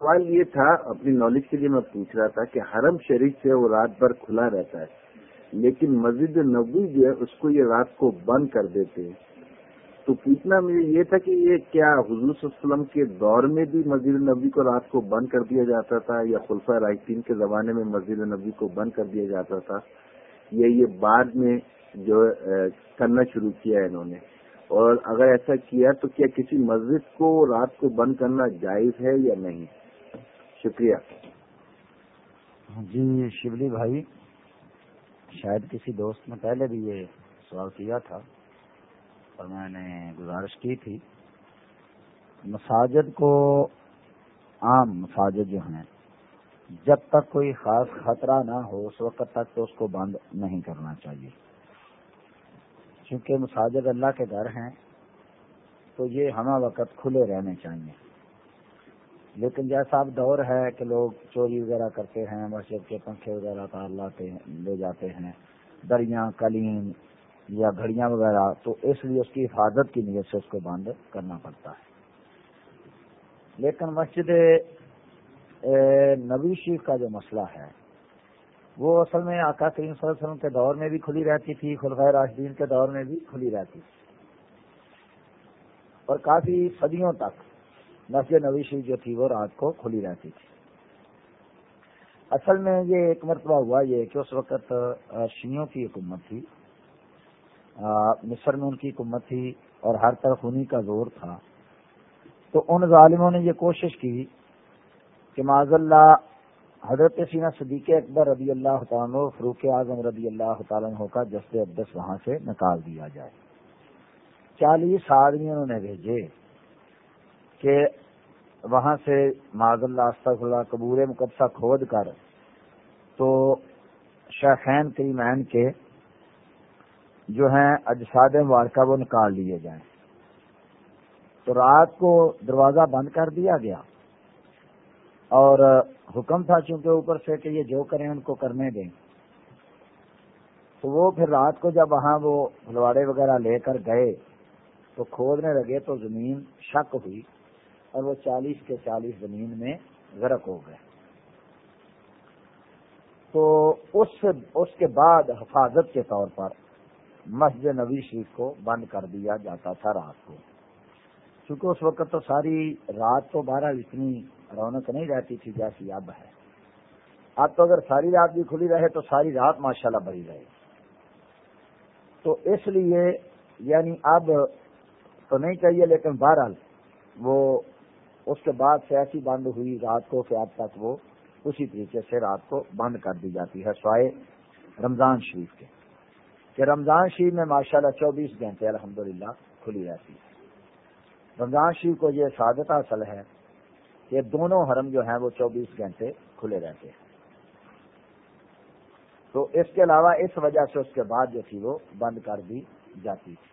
سوال یہ تھا، اپنی نالج کے لیے میں پوچھ رہا تھا کہ حرم شریف سے وہ رات بھر کھلا رہتا ہے، لیکن مسجد نبوی جو ہے، اس کو یہ رات کو بند کر دیتے ہیں۔ تو پوچھنا مجھے یہ تھا کہ یہ کیا حضور صلی اللہ علیہ وسلم کے دور میں بھی مسجد نبی کو رات کو بند کر دیا جاتا تھا یا خلفہ رائٹین کے زمانے میں مسجد نبی کو بند کر دیا جاتا تھا؟ یا یہ بعد میں جو کرنا شروع کیا ہے انہوں نے؟ اور اگر ایسا کیا تو کیا کسی مسجد کو رات کو بند کرنا جائز ہے یا نہیں؟ شکریہ۔ جی شبلی بھائی، شاید کسی دوست نے پہلے بھی یہ سوال کیا تھا اور میں نے گزارش کی تھی۔ مساجد کو عام مساجد جو ہیں، جب تک کوئی خاص خطرہ نہ ہو، اس وقت تک تو اس کو بند نہیں کرنا چاہیے۔ کیونکہ مساجد اللہ کے گھر ہیں، تو یہ ہمہ وقت کھلے رہنے چاہیے۔ لیکن جیسا اب دور ہے کہ لوگ چوری وغیرہ کرتے ہیں، مسجد کے پنکھے وغیرہ تار لاتے لے جاتے ہیں، دریاں کلیم یا گھڑیاں وغیرہ، تو اس لیے اس کی حفاظت کی نیت سے اس کو بند کرنا پڑتا ہے۔ لیکن مسجد نبی شریف کا جو مسئلہ ہے، وہ اصل میں آقا کریم صلی اللہ علیہ وسلم کے دور میں بھی کھلی رہتی تھی خلفۂ راشدین کے دور میں بھی کھلی رہتی تھی۔ اور کافی صدیوں تک مسجد نبی شریف جو تھی وہ رات کو کھلی رہتی تھی۔ اصل میں یہ ایک مرتبہ ہوا یہ کہ اس وقت شیوں کی حکومت تھی۔ مصر میں ان کی حکومت تھی اور ہر طرف انہیں کا زور تھا۔ تو ان ظالموں نے یہ کوشش کی کہ معذ اللہ، حضرت سینا صدیق اکبر رضی اللہ تعالیٰ فروخ اعظم رضی اللہ تعالیٰ کا جسد ابدس وہاں سے نکال دیا جائے۔ چالیس آدمی انہوں نے بھیجے۔ کہ وہاں سے معذ اللہ استغ اللہ، قبور مقدسہ کھود کر تو شیخین کریمین کے جو ہیں اجساد مبارکہ وہ نکال لیے جائیں۔ تو رات کو دروازہ بند کر دیا گیا۔ اور حکم تھا چونکہ اوپر سے کہ یہ جو کریں ان کو کرنے دیں۔ تو وہ پھر رات کو جب وہاں وہ پھلواڑے وغیرہ لے کر گئے تو کھودنے لگے تو زمین شک ہوئی۔ اور وہ چالیس کے چالیس زمین میں غرق ہو گئے۔ تو اس اس کے بعد حفاظت کے طور پر مسجد نبی شریف کو بند کر دیا جاتا تھا رات کو۔ کیونکہ اس وقت تو ساری رات تو بارہ اتنی رونق نہیں رہتی تھی جیسی اب ہے۔ اب تو اگر ساری رات بھی کھلی رہے تو ساری رات ماشاءاللہ بھری رہے۔ تو اس لیے یعنی اب تو نہیں چاہیے لیکن بہرحال وہ اس کے بعد سے ایسی بند ہوئی رات کو کہ اب تک وہ اسی طریقے سے رات کو بند کر دی جاتی ہے، سوائے رمضان شریف کے۔ کہ رمضان شریف میں ماشاءاللہ چوبیس گھنٹے الحمدللہ کھلی رہتی ہے۔ رمضان شریف کو یہ سعادت حاصل ہے کہ دونوں حرم جو ہیں وہ چوبیس گھنٹے کھلے رہتے ہیں۔ تو اس کے علاوہ اس وجہ سے اس کے بعد جو تھی وہ بند کر دی جاتی تھی۔